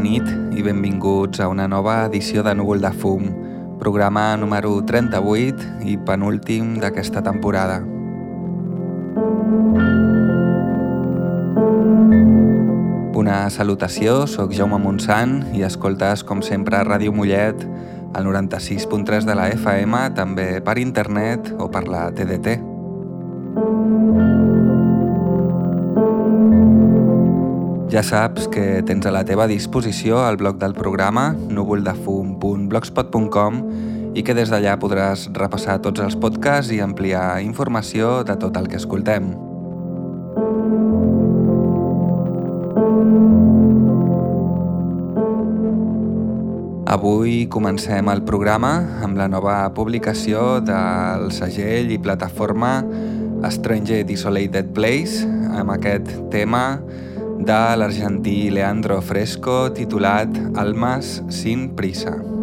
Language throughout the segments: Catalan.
nit i benvinguts a una nova edició de Núvol de Fum, programa número 38 i penúltim d'aquesta temporada. Una salutació, sóc Jaume Montsant i escoltes com sempre Ràdio Mollet al 96.3 de la FM, també per internet o per la TDT. Ja saps que tens a la teva disposició el blog del programa núvoldefum.blogspot.com i que des d'allà podràs repassar tots els podcasts i ampliar informació de tot el que escoltem. Avui comencem el programa amb la nova publicació del segell i plataforma Stranger Desolated Place amb aquest tema de l'argentí Leandro Fresco titulat Almas sin prisa.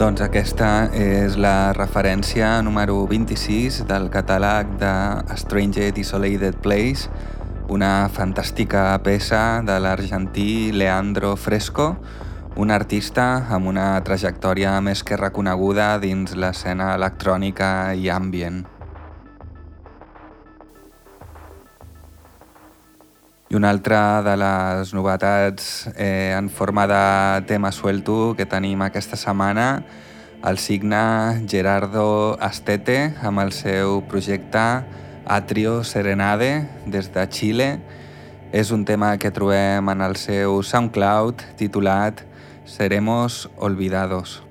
Doncs aquesta és la referència número 26 del catàleg de Stranger Isolated Place, una fantàstica peça de l'argentí Leandro Fresco, un artista amb una trajectòria més que reconeguda dins l'escena electrònica i ambient. I una altra de les novetats eh, en forma de tema suelto que tenim aquesta setmana, el signe Gerardo Astete amb el seu projecte Atrio Serenade des de Xile. És un tema que trobem en el seu SoundCloud titulat Seremos Olvidados.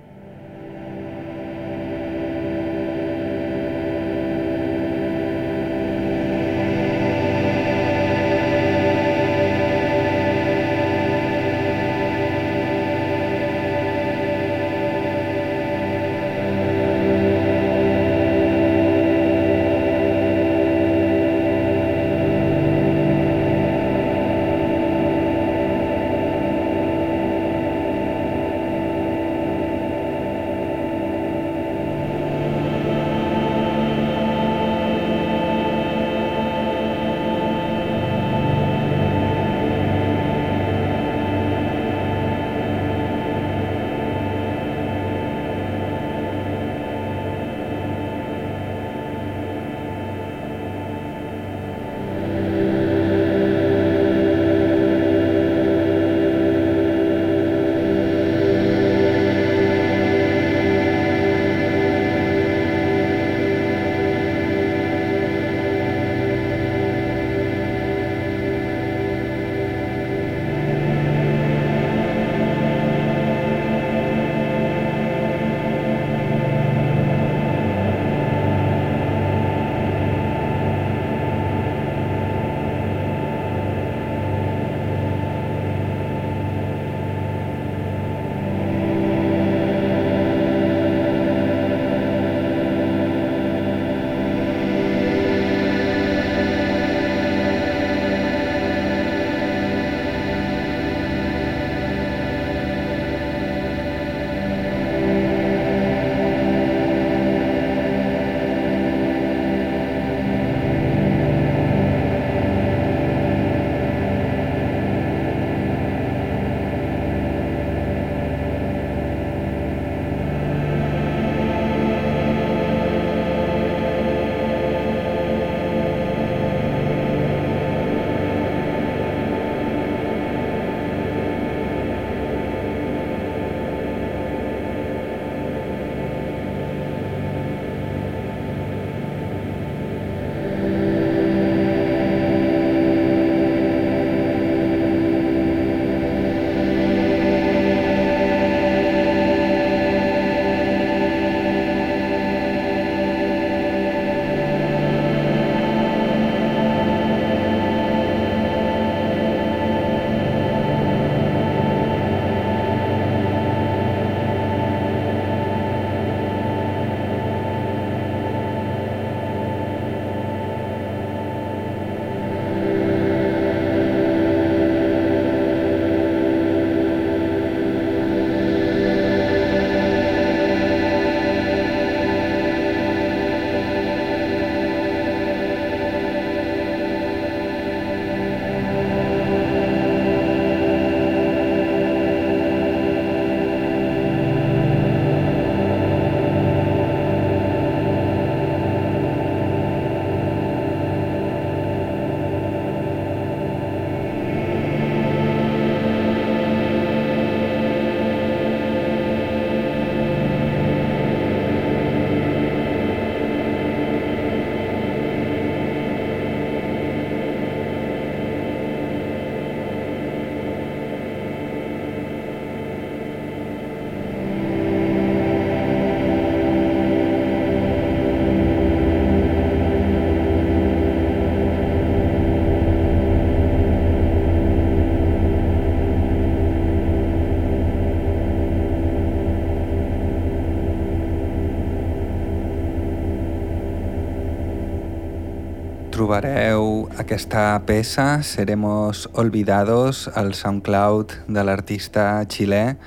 trobareu aquesta peça, Seremos Olvidados, al SoundCloud de l'artista xilè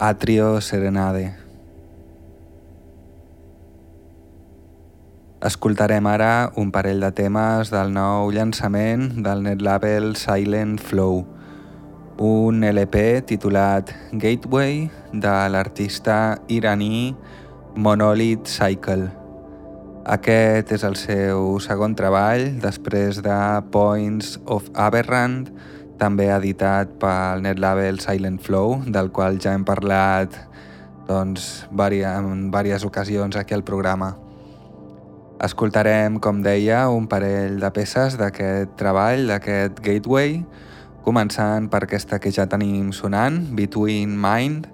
Atrio Serenade. Escoltarem ara un parell de temes del nou llançament del net label Silent Flow, un LP titulat Gateway de l'artista iraní Monolith Cycle. Aquest és el seu segon treball després de Points of Aberrant, també editat pel netlabel Silent Flow, del qual ja hem parlat doncs, en diverses ocasions aquí al programa. Escoltarem, com deia, un parell de peces d'aquest treball, d'aquest Gateway, començant per aquesta que ja tenim sonant, Between Mind,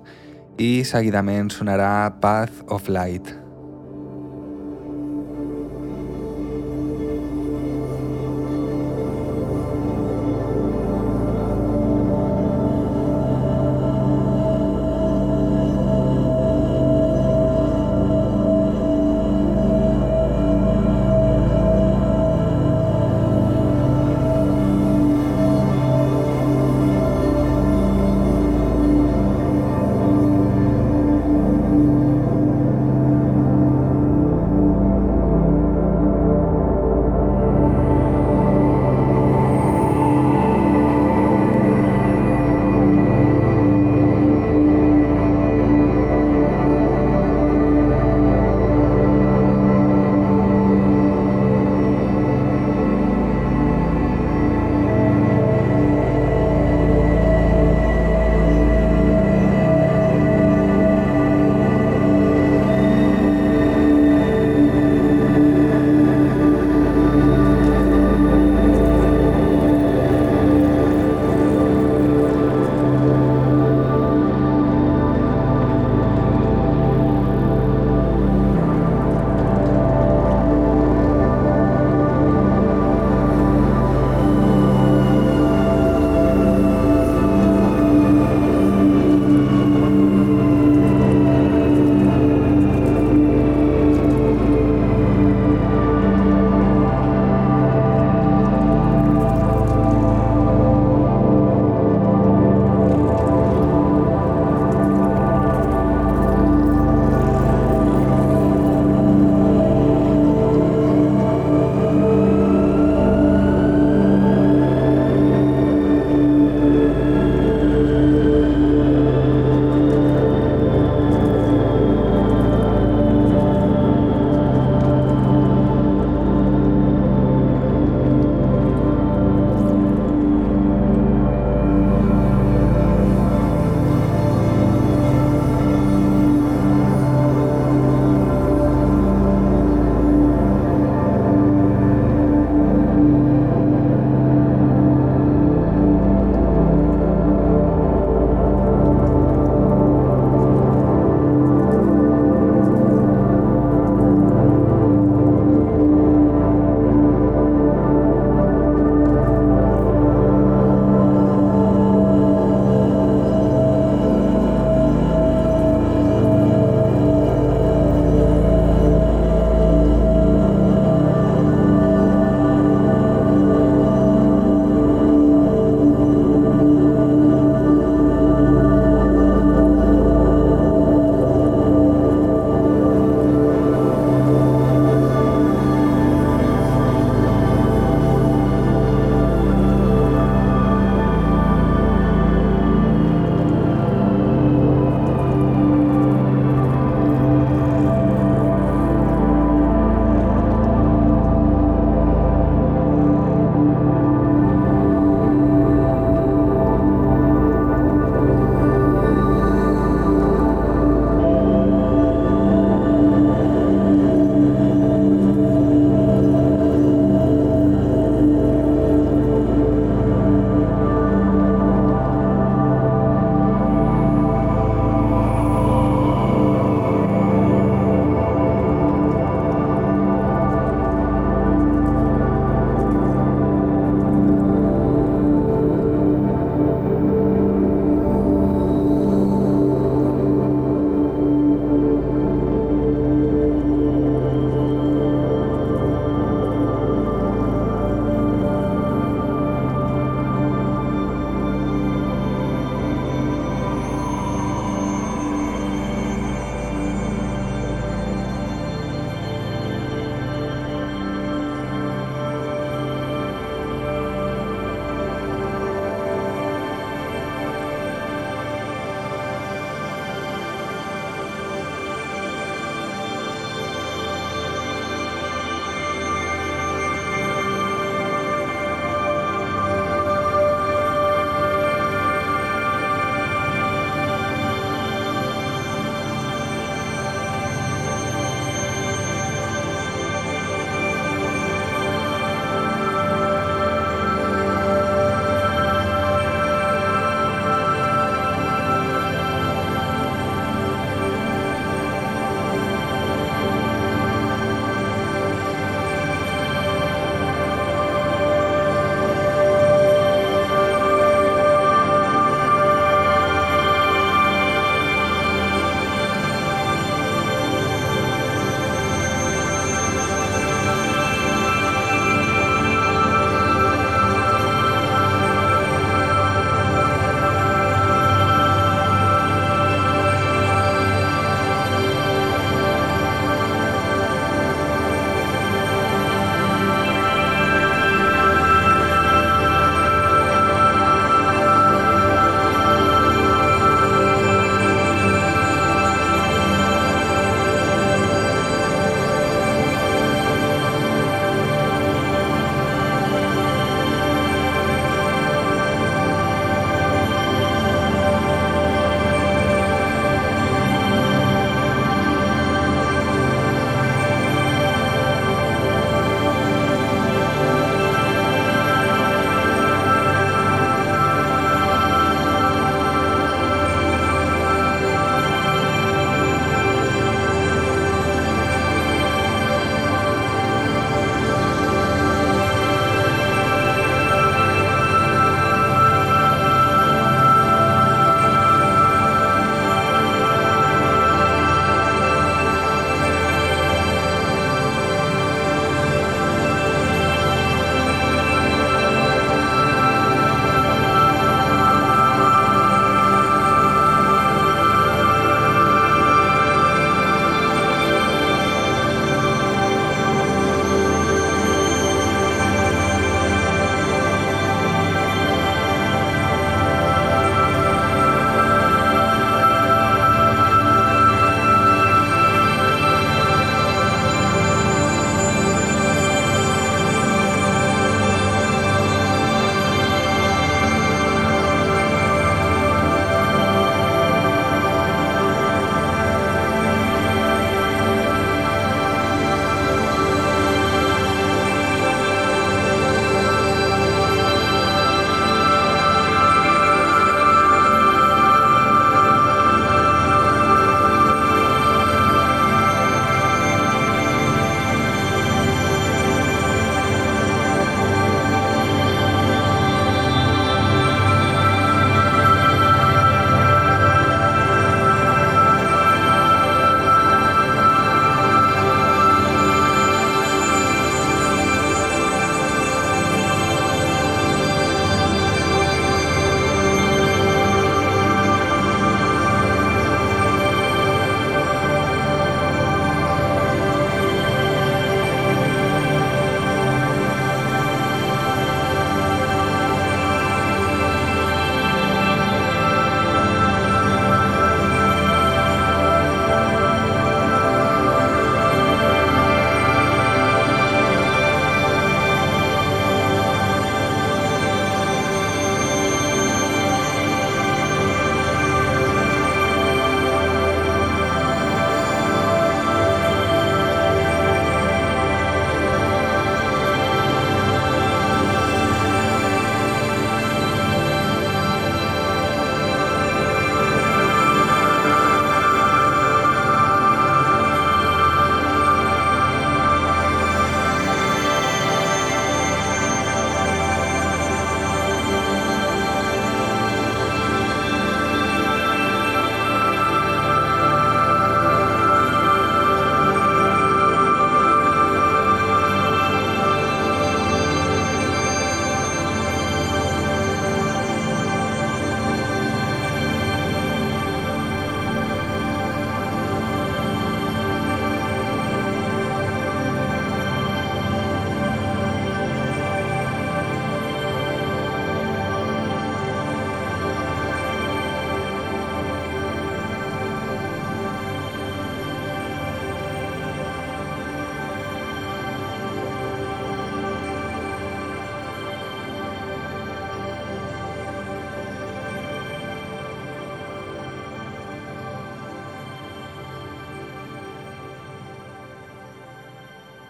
i seguidament sonarà Path of Light.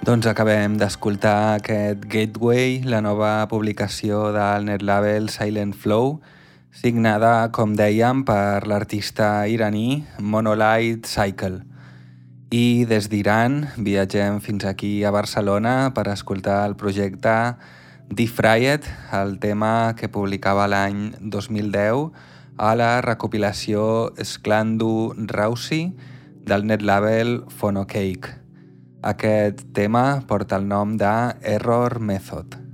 Doncs acabem d'escoltar aquest Gateway, la nova publicació del netlabel Silent Flow, signada, com dèiem, per l'artista iraní Monolight Cycle. I des d'Iran viatgem fins aquí a Barcelona per escoltar el projecte Defried, el tema que publicava l'any 2010 a la recopilació Sklandu Rausi del netlabel Phonocake. Aquest tema porta el nom de Error Method.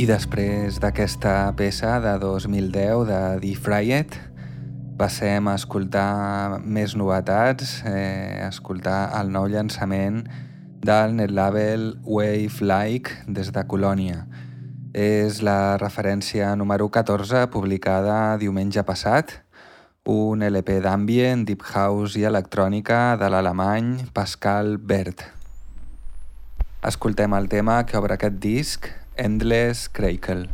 I després d'aquesta peça de 2010 de Defried passem a escoltar més novetats, eh, escoltar el nou llançament del netlabel Wave Like des de Colònia. És la referència número 14 publicada diumenge passat, un LP d'ambient, deep house i electrònica de l'alemany Pascal Bert. Escoltem el tema que obre aquest disc, endless crackle.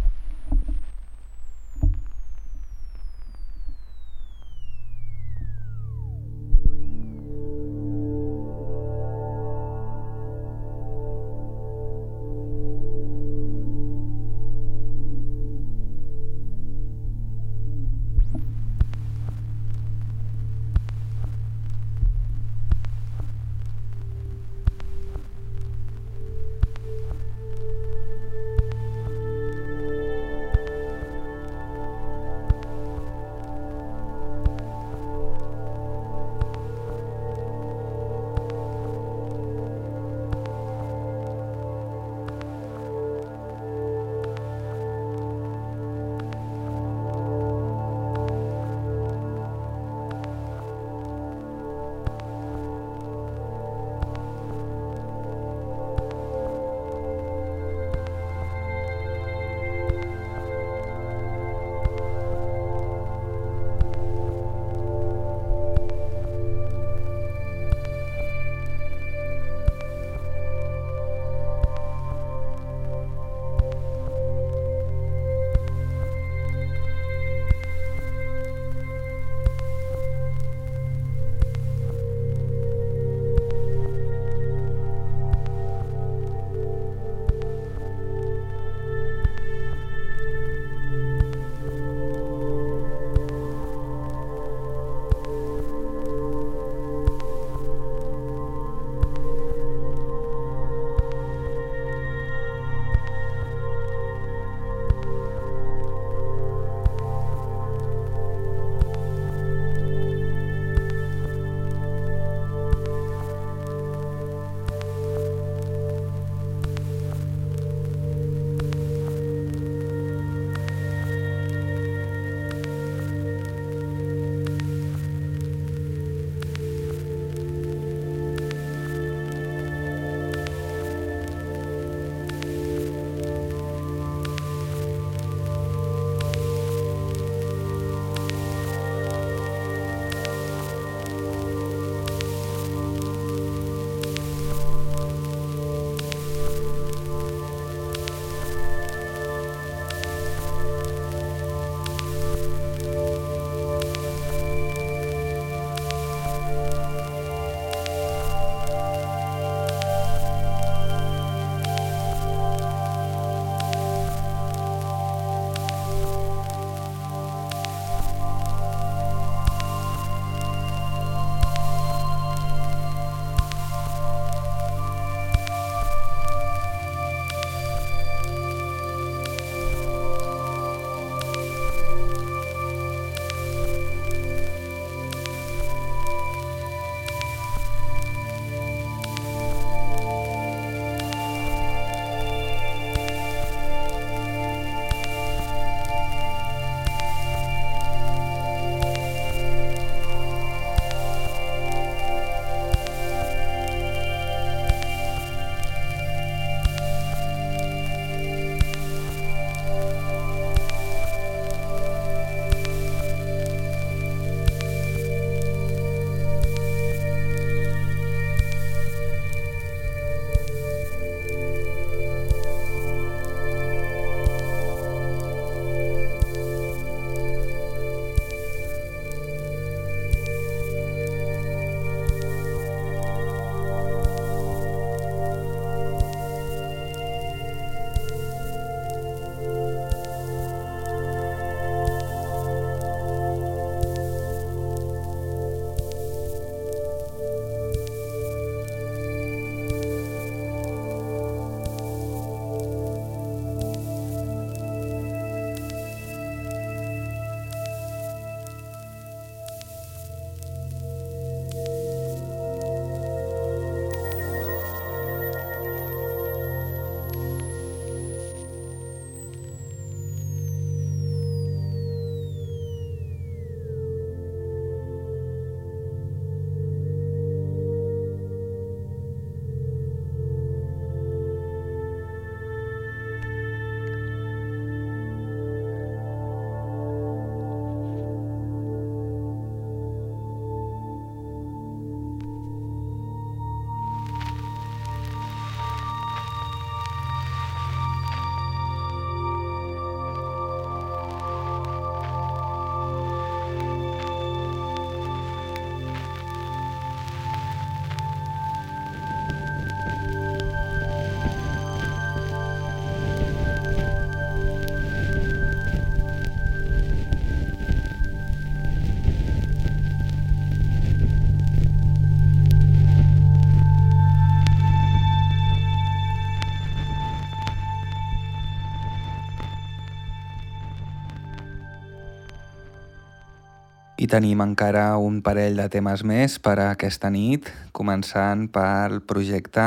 I tenim encara un parell de temes més per a aquesta nit, començant pel projecte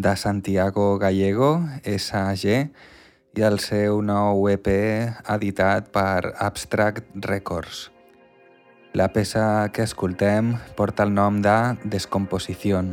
de Santiago Gallego, SAG, i el seu nou EP editat per Abstract Records. La peça que escoltem porta el nom de Descomposició.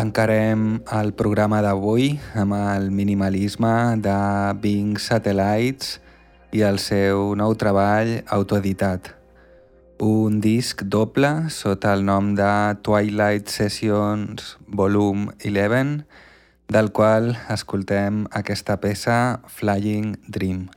Tancarem el programa d'avui amb el minimalisme de Bing Satellites i el seu nou treball autoeditat. Un disc doble sota el nom de Twilight Sessions Volume 11, del qual escoltem aquesta peça Flying Dream.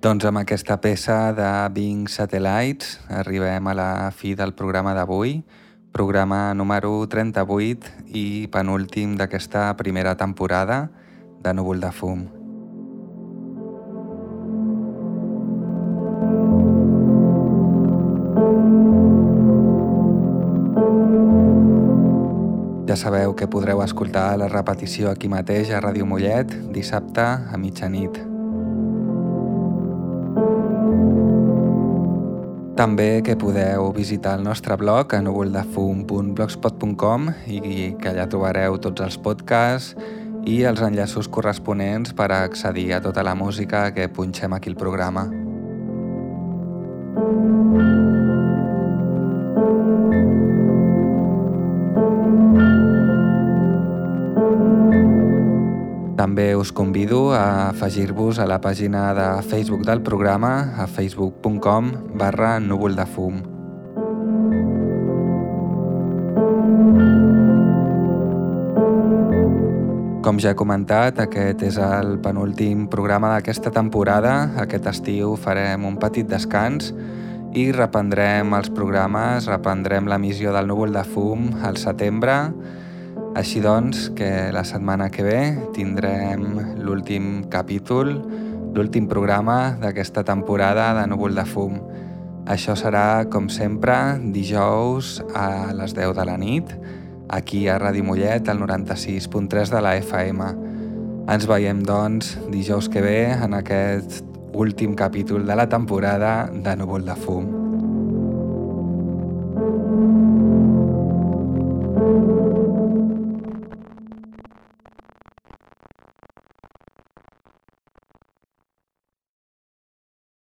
Doncs amb aquesta peça de Bing Satellites arribem a la fi del programa d'avui, programa número 38 i penúltim d'aquesta primera temporada de Núvol de Fum. Ja sabeu que podreu escoltar la repetició aquí mateix a Ràdio Mollet dissabte a mitjanit. També que podeu visitar el nostre blog a núvoldefum.blogspot.com i que allà trobareu tots els podcasts i els enllaços corresponents per accedir a tota la música que punxem aquí al programa. També us convido a afegir-vos a la pàgina de Facebook del programa a facebook.com barra núvol de fum. Com ja he comentat, aquest és el penúltim programa d'aquesta temporada. Aquest estiu farem un petit descans i reprendrem els programes, reprendrem l'emissió del núvol de fum al setembre així doncs, que la setmana que ve tindrem l'últim capítol, l'últim programa d'aquesta temporada de Núvol de Fum. Això serà, com sempre, dijous a les 10 de la nit, aquí a Ràdio Mollet, al 96.3 de la FM. Ens veiem, doncs, dijous que ve en aquest últim capítol de la temporada de Núvol de Fum.